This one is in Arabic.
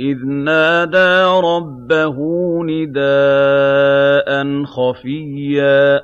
إِذْ نَادَىٰ رَبَّهُ نِدَاءً خَفِيًّا.